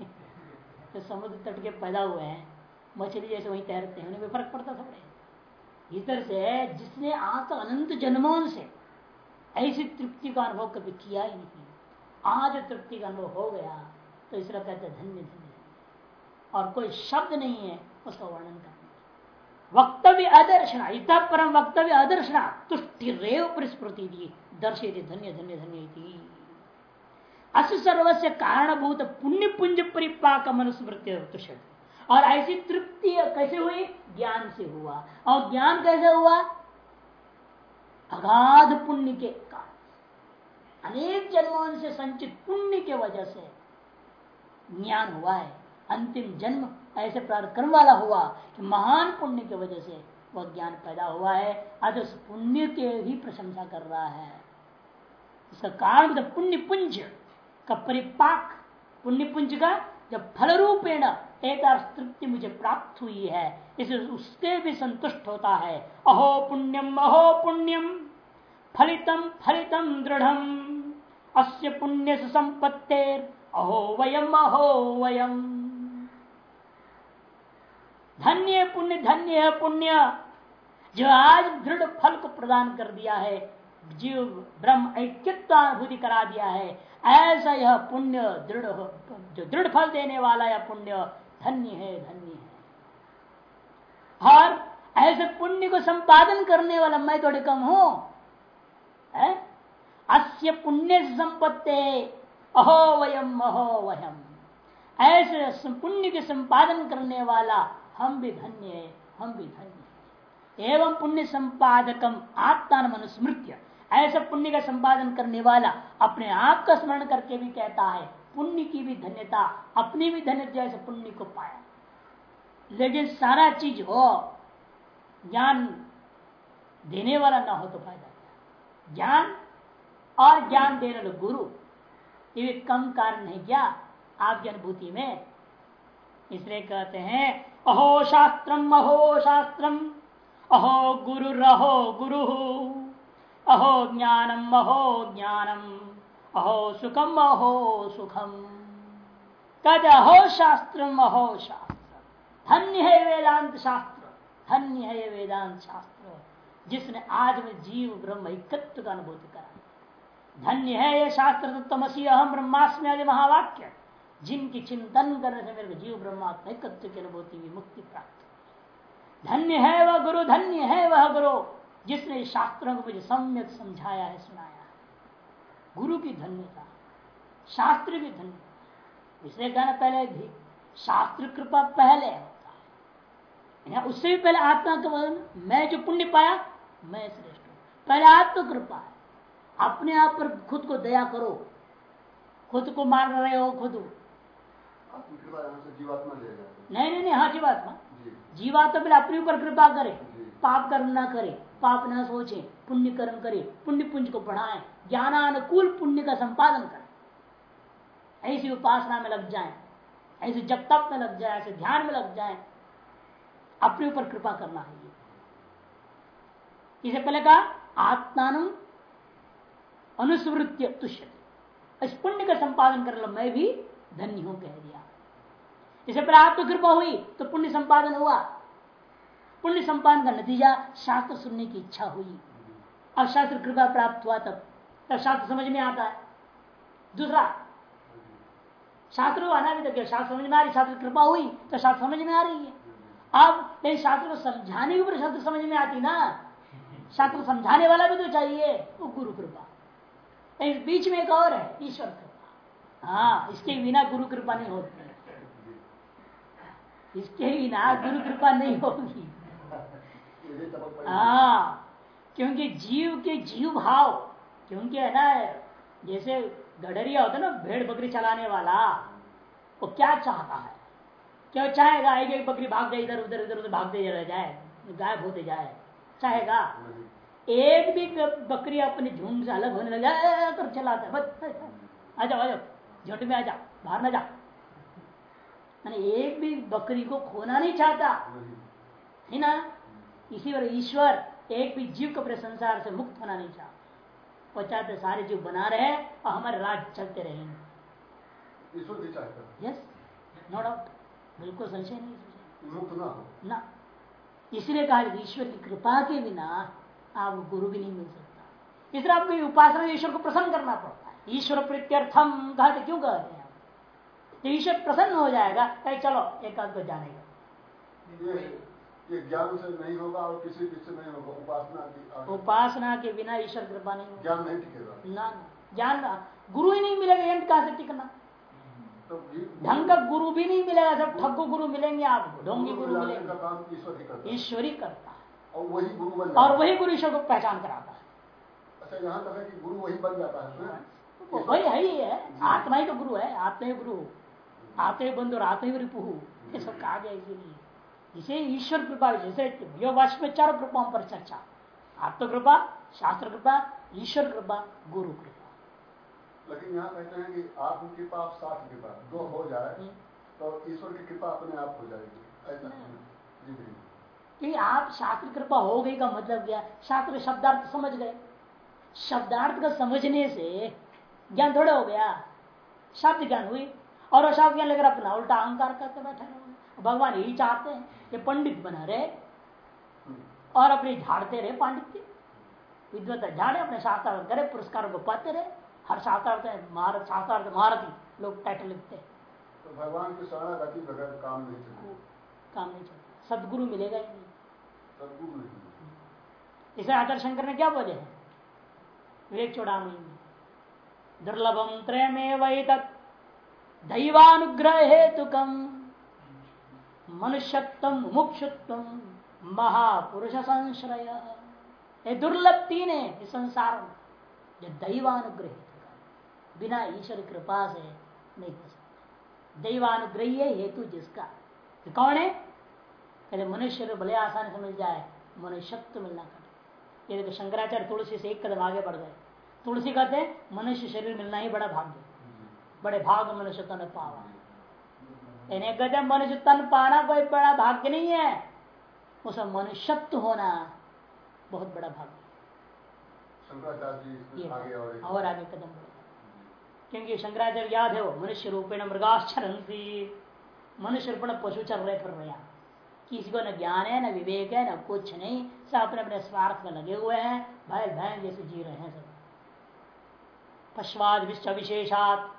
A: तो समुद्र तट के पैदा हुए हैं, मछली जैसे वहीं तैरते हैं, उन्हें भी फ़र्क पड़ता थोड़े। इधर से जिसने आज तक अनंत जन्मों से ऐसी तृप्ति का अनुभव कभी किया ही नहीं। आज तृप्ति का अनुभव हो गया तो इसलिए कहते धन्य धन्य। और कोई शब्द नहीं है, उसका वर्णन करने। वक्तव्य अदर्शना इत परम वक्तव्य तुष्टि रेव परिस्मृति दी धन्य धन्य धन्य अस सर्वस्य कारणभूत पुण्य पुंज परिपाक मनुस्मृत्य और ऐसी तृप्ति कैसे हुई? ज्ञान से हुआ। और ज्ञान कैसे हुआ? अगाध पुण्य के कारण। अनेक जन्मों से संचित पुण्य के वजह से ज्ञान हुआ है। अंतिम जन्म ऐसे कर्म वाला हुआ कि महान पुण्य की वजह से वह ज्ञान पैदा हुआ है। आज उस पुण्य के ही प्रशंसा कर रहा है। इसका कारण पुण्य पुंज का परिपाक पुण्य पुंज का जब फल रूपेण एक तृप्ति मुझे प्राप्त हुई है, इसे उसके भी संतुष्ट होता है। अहो पुण्यम अहो पुण्यम, फलितम फलितम दृढ़ अस्य पुण्य से संपत्ते अहो वयम अहो वयम। धन्य पुण्य, धन्य है पुण्य। जो आज दृढ़ फल को प्रदान कर दिया है, जीव, ब्रह्म ऐक्यत्वानुभूति करा दिया है, ऐसा यह पुण्य दृढ़ जो दृढ़ फल देने वाला यह पुण्य धन्य है धन्य है। और ऐसे पुण्य को संपादन करने वाला मैं थोड़ी कम हूँ अस्य पुण्य संपत्ति, अहो वयम अहो वयम। ऐसे पुण्य के संपादन करने वाला हम भी धन्य है, हम भी धन्य एवं पुण्य संपादकम आत्मा मनुस्मृत्य। ऐसा पुण्य का संपादन करने वाला अपने आप का स्मरण करके भी कहता है, पुण्य की भी धन्यता, अपनी भी धन्यता जैसे पुण्य को पाया। लेकिन सारा चीज़ हो, ज्ञान देने वाला ना हो तो फ़ायदा ज्ञान और ज्ञान देने वाले गुरु, ये भी कम कारण है क्या? आपकी अनुभूति में इसलिए कहते हैं अहो शास्त्रम अहो शास्त्रम। अहो गुरु रहो गुरु। अहो ज्ञानम अहो ज्ञानम। अहो सुखम अहो सुखम। कद अहो शास्त्रम, अहो शास्त्र धन्य है वेदांत शास्त्र। धन्य है वेदांत शास्त्र। जिसने आज में जीव, ब्रह्म, एकत्व का अनुभूति करा। धन्य है ये शास्त्र तत्वसी अहम ब्रह्मास्मि आदि महावाक्य। जिनकी चिंतन करने से मेरे को जीव ब्रह्मात्म एकत्व की अनुभूति हुई, मुक्ति प्राप्त धन्य है वह गुरु, धन्य है वह गुरु, जिसने शास्त्रों को मुझे सम्यक समझाया है, सुनाया गुरु की धन्यता, शास्त्र की धन्यता। इसलिए कहना पहले भी, शास्त्र कृपा पहले होता है। उससे भी पहले आत्मा का मैं जो पुण्य पाया, मैं श्रेष्ठ हूँ। पहले आत्म कृपा है। अपने आप पर खुद को दया करो। खुद को मार रहे हो, खुद नहीं नहीं नहीं हाँ जीवात्मा। जीवात्मा पहले अपने ऊपर कृपा करे पाप कर्म ना करे पाप ना सोचे पुण्य कर्म करे पुण्य पुंज को बढ़ाए ज्ञानानुकूल पुण्य का संपादन करे। ऐसी उपासना में लग जाए ऐसे जब तप में लग जाए ऐसे ध्यान में लग जाए अपने ऊपर कृपा करना है इसे पहले कहा आत्मान अनुस्मृत्य तुष्य इस पुण्य का संपादन कर लो मैं भी धन्य हूँ कह दिया। इसे पहले आत्म कृपा हुई तो पुण्य संपादन हुआ। पुण्य संपादन का नतीजा शास्त्र सुनने की इच्छा हुई। अब शास्त्र कृपा प्राप्त हुआ तब। तब शास्त्र समझ में आता है। दूसरा, शास्त्र को आना भी तो शास्त्र समझ में आ रही, शास्त्र कृपा हुई तो शास्त्र समझ में आ रही है। अब लेकिन शास्त्र को समझाने के ऊपर शास्त्र समझ में आती ना, शास्त्र समझाने वाला भी तो चाहिए। वो गुरु कृपा। इस बीच में एक और है, ईश्वर कृपा। हाँ इसके बिना गुरु कृपा नहीं होती। इसके बिना गुरु कृपा नहीं होगी। हाँ क्योंकि जीव के जीव भाव, क्योंकि है ना, जैसे गडरिया होता ना, भेड़ बकरी चलाने वाला, वो क्या चाहता है? क्या चाहेगा? एक एक बकरी भाग जाए इधर, उधर इधर उधर भागते रह जाए, गायब होते जाए। चाहेगा? एक भी बकरी अपने झुंड से अलग होने लगा कर चलाता है आ जाओ आ जाओ। झुंड में आ जा बाहर ना जा। मैंने एक भी बकरी को खोना नहीं चाहता। है ना? इसी पर ईश्वर एक भी जीव को अपने संसार से मुक्त होना नहीं चाहता। वो चाहते सारे जीव बना रहे और हमारे राज चलते रहेंगे
B: ईश्वर भी चाहता
A: यस नो डाउट बिल्कुल संशय नहीं
B: मुक्त ना हो।
A: ना। इसलिए कहा ईश्वर की कृपा के बिना आप गुरु भी नहीं मिल सकता। इसलिए आपको उपासना ईश्वर को प्रसन्न करना पड़ता ईश्वर प्रत्यर्थम कहा क्यों कह रहे हैं? तो ईश्वर प्रसन्न हो जाएगा कहीं चलो एक आध को जानेगा
B: ये ज्ञान से नहीं होगा और किसी भी से नहीं होगा उपासना की
A: उपासना के बिना ईश्वर कृपा नहीं होगा।
B: ज्ञान नहीं टिकेगा।
A: ना ज्ञान गुरु ही नहीं मिलेगा एंड कहाँ से टिकना?
B: तो
A: ढंग का गुरु भी नहीं मिलेगा सब ठगो गुरु मिलेंगे आपको ढोंगी गुरु मिलेंगे।
B: ईश्वर करता है। और वही गुरु
A: और वही गुरु ईश्वर को पहचान कराता है।
B: अच्छा यहाँ तक है कि गुरु वही बन जाता है?
A: वो वही है ही है। आत्मा ही तो गुरु है आत्मा ही गुरु आत्मा ही बंधु और आत्मा ही रिपु ये सब कहा गया इसीलिए इसे ईश्वर कृपा जैसे योग में चारों कृपाओं पर चर्चा। आत्म कृपा शास्त्र कृपा ईश्वर कृपा गुरु कृपा।
B: लेकिन यहाँ कहते हैं कि आत्म कृपा शास्त्र कृपा दो हो जाए
A: हम्म।
B: तो ईश्वर की कृपा अपने आप हो जाएगी। ऐसा
A: क्योंकि आप शास्त्र कृपा हो गई का मतलब क्या? शास्त्र शब्दार्थ समझ गए। शब्दार्थ का समझने से ज्ञान थोड़ा हो गया। शब्द ज्ञान हुई। और वो शब्द ज्ञान लेकर अपना उल्टा अहंकार करके बैठे भगवान यही चाहते हैं कि पंडित बना रहे। और अपने झाड़ते रहे पांडित्य। विद्वत झाड़े अपने शास्त्रार्थ करे पुरस्कार को पाते रहे। हर शास्त्रार्थ में महारत शास्त्रार्थ महारथी लोग टाइटल लिखते हैं।
B: तो भगवान की शरणागति बगैर काम नहीं चलेगा
A: काम नहीं चलता। सदगुरु मिलेगा ही नहीं।
B: सदगुरु नहीं
A: इसे आचार्य शंकर ने क्या बोले हैं? विवेक चौड़ामी दुर्लभम त्रयमेव तत् दैवानुग्रह हेतुकम मनुष्यत्व मुक्षुत्व महापुरुष संश्रय ये दुर्लभ तीन है इस संसार में जो दैवानुग्रह बिना ईश्वर कृपा से नहीं हो सकता। दैवानुग्रही हेतु जिसका। तो कौन है? कहते मनुष्य भले आसानी से मिल जाए, मनुष्यत्व मिलना कठिन। ये देखो शंकराचार्य तुलसी से एक कदम आगे बढ़ गए। तुलसी कहते हैं मनुष्य शरीर मिलना ही बड़ा भाग्य बड़े भाग मनुष्य तन पावा। इन्हें कहते हैं मनुष्य तन पाना कोई बड़ा भाग्य नहीं है। उसे मनुष्यत्व होना बहुत बड़ा भाग्य
B: और
A: आगे कदम क्योंकि शंकराचार्य याद है वो मनुष्य रूपेण मृगाश्चरण मनुष्य रूपेण पशु चल रहे फिर रहे किसी को न ज्ञान है न विवेक है न कुछ नहीं। सब अपने अपने स्वार्थ में लगे हुए हैं। भाई बहन जैसे जी रहे हैं सब। पश्वाद विश्व विशेषात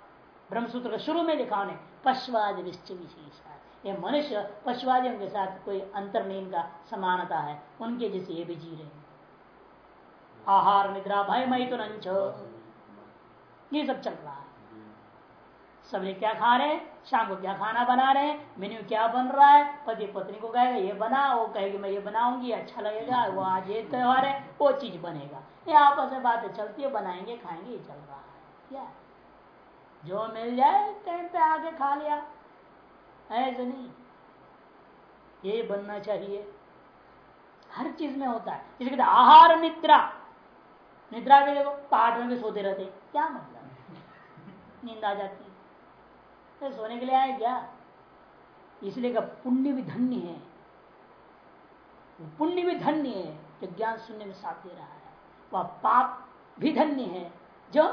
A: ब्रह्मसूत्र का शुरू में लिखा उन्हें पश्वाद विश्व विशेषात ये मनुष्य पश्वादियों के साथ कोई अंतर नहीं इनका समानता है, उनके जैसे ये भी जी रहे आहार, निद्रा, भय मई तो ये सब चल रहा है। सबने क्या खा रहे शाम को क्या खाना बना रहे मेन्यू क्या बन रहा है? पति पत्नी को कहेगा, ये बना। वो कहेगी, मैं ये बनाऊँगी अच्छा लगेगा, वो आज ये त्योहार है, वो चीज़ बनेगा। ये आपस में बातें चलती है, बनाएँगे, खाएँगे चल रहा है। क्या? जो मिल जाए टाइम पे आके खा लिया। ऐसे नहीं? ये बनना चाहिए। हर चीज़ में होता है। जैसे कहते आहार निद्रा। निद्रा में देखो, पाठ में भी सोते रहते क्या मतलब? नींद आ जाती है। तो सोने के लिए आए क्या? इसलिए का पुण्य भी धन्य है। पुण्य भी धन्य है। जो ज्ञान सुनने में साथ दे रहा है। वह पाप भी धन्य है, जो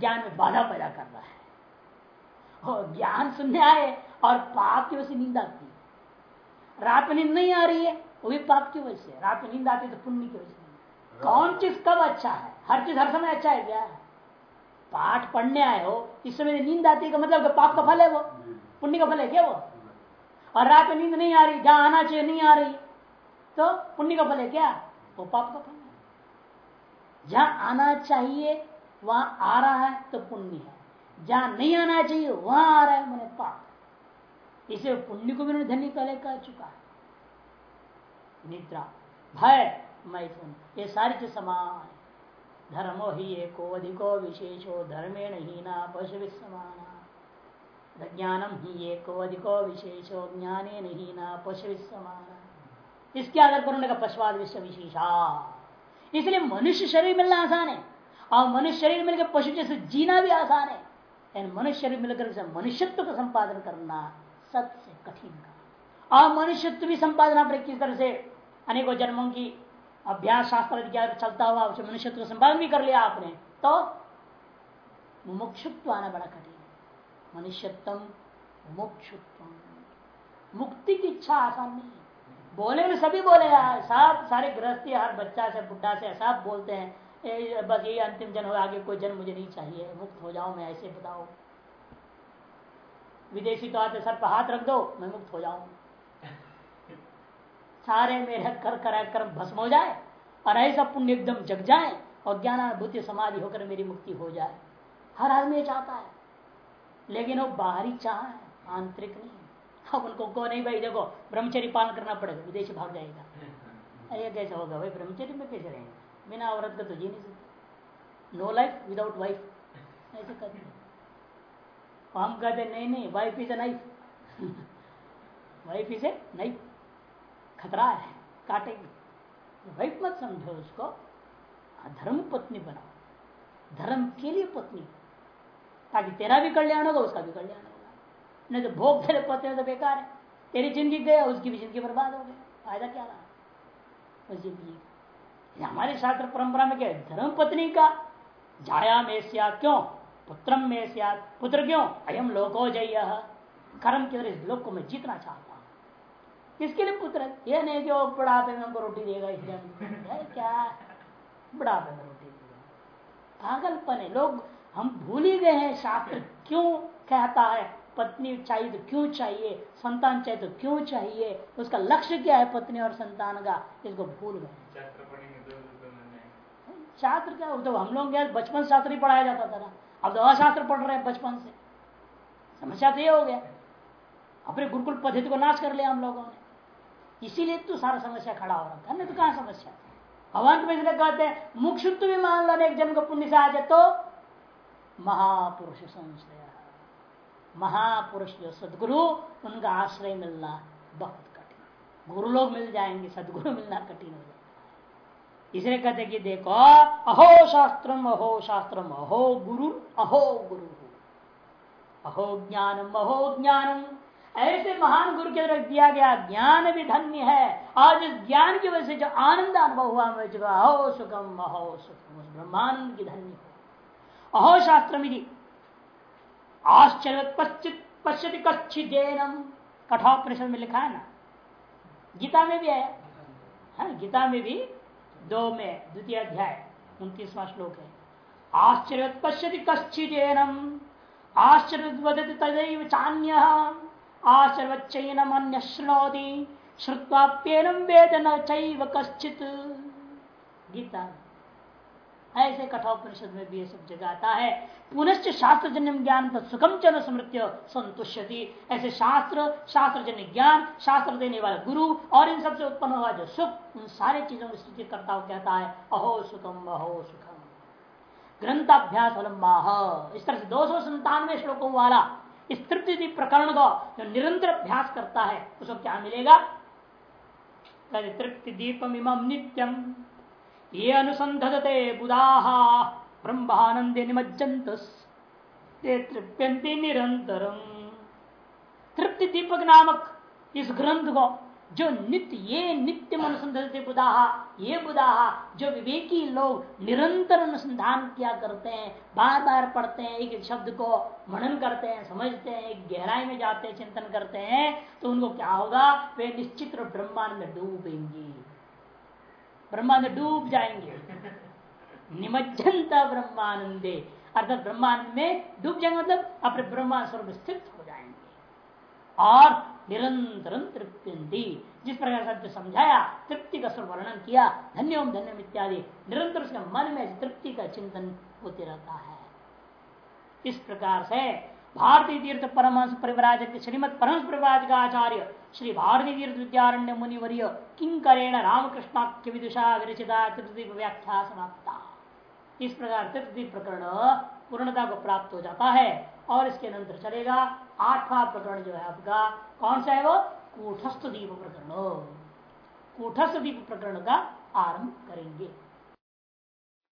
A: ज्ञान में बाधा पैदा कर रहा है। और ज्ञान सुनने आए और पाप की वजह से नींद आती है। रात में नींद नहीं आ रही है, वो भी पाप की वजह से। रात में नींद आती है तो पुण्य की वजह से कौन चीज़ कब अच्छा है? हर चीज़ हर समय अच्छा है क्या? पाठ पढ़ने आए हो, इस समय नींद आती है का मतलब पाप का फल है वो? पुण्य का फल है क्या वो? और रात में नींद नहीं आ रही, जहाँ आना चाहिए नहीं आ रही तो पुण्य का फल है क्या? वो पाप का फल जहाँ आना चाहिए, वहाँ आ रहा है तो पुण्य है। जहाँ नहीं आना चाहिए, वहाँ आ रहा है, मैंने पाप इसे पुण्य को भी धन्य पहले कह चुका है। निद्रा, भय मैथुन ये सारी चीज़ समान धर्मो ही एको, अधिको विशेषो धर्मेण ही ना, पशु समाना ज्ञानम ही एको, अधिको विशेषो, ज्ञाने नहीं ना, पशु समाना इसके आधार पर उन्होंने कहा, पशुवाद विश्व विशेषा। इसलिए मनुष्य शरीर मिलना आसान है। और मनुष्य शरीर मिलकर पशु जैसे जीना भी आसान है। लेकिन मनुष्य शरीर मिलकर मनुष्यत्व का संपादन करना सबसे कठिन का और मनुष्यत्व भी संपादन आप किस तरह से अनेकों जन्मों की अभ्यास शास्त्र चलता हुआ उसे मनुष्यत्व का संपादन भी कर लिया आपने तो मुमुक्षुत्व आना बड़ा कठिन है। मनुष्यत्व मुक्षुत्व मुक्ति की इच्छा आसान नहीं है। बोले में सभी बोले सब सारे गृहस्थी हर बच्चा से, बुढ़ा से सब बोलते हैं बस यही अंतिम जन्म हो, आगे कोई जन्म मुझे नहीं चाहिए, मुक्त हो जाओ, मैं ऐसे बताओ विदेशी तो आते सर पर हाथ रख दो, मैं मुक्त हो जाऊँ। सारे मेरे कर, करा कर भस्म हो जाए, और ऐसा पुण्य एकदम जग जाए, और ज्ञानानुभूति समाधि होकर मेरी मुक्ति हो जाए। हर आदमी चाहता है, लेकिन वो बाहरी चाह है, आंतरिक नहीं। अब उनको को नहीं भाई देखो ब्रह्मचर्य पालन करना पड़ेगा विदेश भाग जाएगा। अरे कैसे होगा भाई ब्रह्मचर्य में कैसे रहेंगे? बिना औरत का तो जी नहीं सकते। नो लाइफ विदाउट वाइफ ऐसे कहते हैं। हम कहते नहीं नहीं wife is a knife wife is a knife खतरा है काटेगी। वाइफ मत समझो उसको धर्म पत्नी बनाओ। धर्म के लिए पत्नी। ताकि तेरा भी कल्याण होगा उसका भी कल्याण होगा। नहीं तो भोग तेरे पत्नी तो बेकार है। तेरी ज़िंदगी गया, उसकी भी ज़िंदगी बर्बाद हो गई। फ़ायदा क्या रहा? उस ज़िंदगी हमारे शास्त्र परंपरा में क्या है? धर्म पत्नी का जाया में क्यों? पुत्रम में पुत्र क्यों? अयम लोको जय। कर्म के इस लोक को मैं जीतना चाहता किसके लिए पुत्र ये नहीं कि वो बुढ़ापे में हमको रोटी देगा इसलिए क्या? बुढ़ापे में रोटी देगा। पागलपन। है लोग, हम भूल ही गए हैं शास्त्र क्यों कहता है? पत्नी चाहिए तो क्यों चाहिए? संतान चाहिए तो क्यों चाहिए? उसका लक्ष्य क्या है पत्नी और संतान का? इसको भूल गए। शास्त्र क्या? तो हम लोग बचपन शास्त्र ही पढ़ाया जाता था ना। अब तो अशास्त्र पढ़ रहे हैं बचपन से। समस्या तो ये हो गया। अपने गुरुकुल पद्धति को नाश कर लिया हम लोगों ने। इसीलिए तो सारा समस्या खड़ा हो रहा था। नहीं तो कहाँ समस्या भगवान में इसलिए कहते हैं मुख्य भी मान लो एक जन्म को पुण्य से आ जाए तो महापुरुष संशय महापुरुष जो सदगुरु, उनका आश्रय मिलना बहुत कठिन। गुरु लोग मिल जाएँगे, सदगुरु मिलना कठिन हो जाएगा। इसलिए कहते कि देखो, अहो शास्त्रम अहो शास्त्रम, अहो गुरु अहो गुरु। अहो ज्ञानम अहो ज्ञानम। ऐसे महान गुरु के तरफ़ दिया गया ज्ञान भी धन्य है। और जिस ज्ञान की वजह से जो आनंद अनुभव हुआ, मैं चुका अहो सुखम अहो सुखम ब्रह्मानंद की धन्य अहो शास्त्र में आश्चर्य पश्चित कठोर परिषद में लिखा है ना? गीता में भी आया। है, गीता में भी दो में, द्वितीय अध्याय, उन्तीसवा श्लोक है। आश्चर्य पश्यति कश्चिदेनम आश्चर्य तदैव चान्य। आचर्वच्चैनम अन्य श्रृणोति श्रुत्वाप्यनम वेद न चैव कश्चित। गीता। ऐसे कठोपनिषद में भी ये सब जगह आता है। पुनश्च शास्त्र जन्य ज्ञान तो सुखम चल स्मृत्य संतुष्यति। ऐसे शास्त्र शास्त्र जन्य ज्ञान, शास्त्र देने वाला गुरु और इन सबसे उत्पन्न हुआ जो सुख, उन सारे चीज़ों की स्थिति करता हुआ कहता है, अहो सुखम अहो सुखम। ग्रंथाभ्यास इस तरह से दो सौ संतानवे श्लोकों वाला इस तृप्ति प्रकरण को जो निरंतर अभ्यास करता है उसको क्या मिलेगा? तृप्ति दीपम इमम नित्यम। ये अनुसंधते बुधाह ब्रह्मानंदे निमज्जंत तृप्यंती निरंतरम तृप्ति दीपक नामक इस ग्रंथ को, जो नित्य ये नित्य अनुसंधते बुदाहा ये बुदाहा जो विवेकी लोग निरंतर अनुसंधान किया करते हैं बार बार पढ़ते हैं, एक एक शब्द को मनन करते हैं, समझते हैं, एक गहराई में जाते हैं, चिंतन करते हैं तो उनको क्या होगा? वे निश्चित ब्रह्मांड में डूबेंगे ब्रह्मांड डूब जाएँगे। निमज्जनता ब्रह्मानंदे। अर्थात ब्रह्मांड में डूब जाएँगे मतलब अपने ब्रह्मांड स्वरूप स्थित हो जाएँगे। और निरंतर तृप्ति जिस प्रकार से समझाया, तृप्ति का स्वर वर्णन किया, धन्य ओम धन्यम इत्यादि, निरंतर उसके मन में तृप्ति का चिंतन होते रहता है। इस प्रकार से भारतीय तीर्थ परमहंस परिवराजक श्रीमद परमहंस परिवराज का आचार्य श्री भारतीय विद्यारण्य मुनिवर्य किंकरेण रामकृष्णाख्य विदुषा विरचिता तृतीय व्याख्या समाप्ता इस प्रकार तृतीय प्रकरण पूर्णता को प्राप्त हो जाता है और इसके अंतर चलेगा आठवां प्रकरण जो है आपका, कौन सा है वो? कूठस्थ दीप प्रकरण। कूठस्थ दीप प्रकरण का आरंभ करेंगे।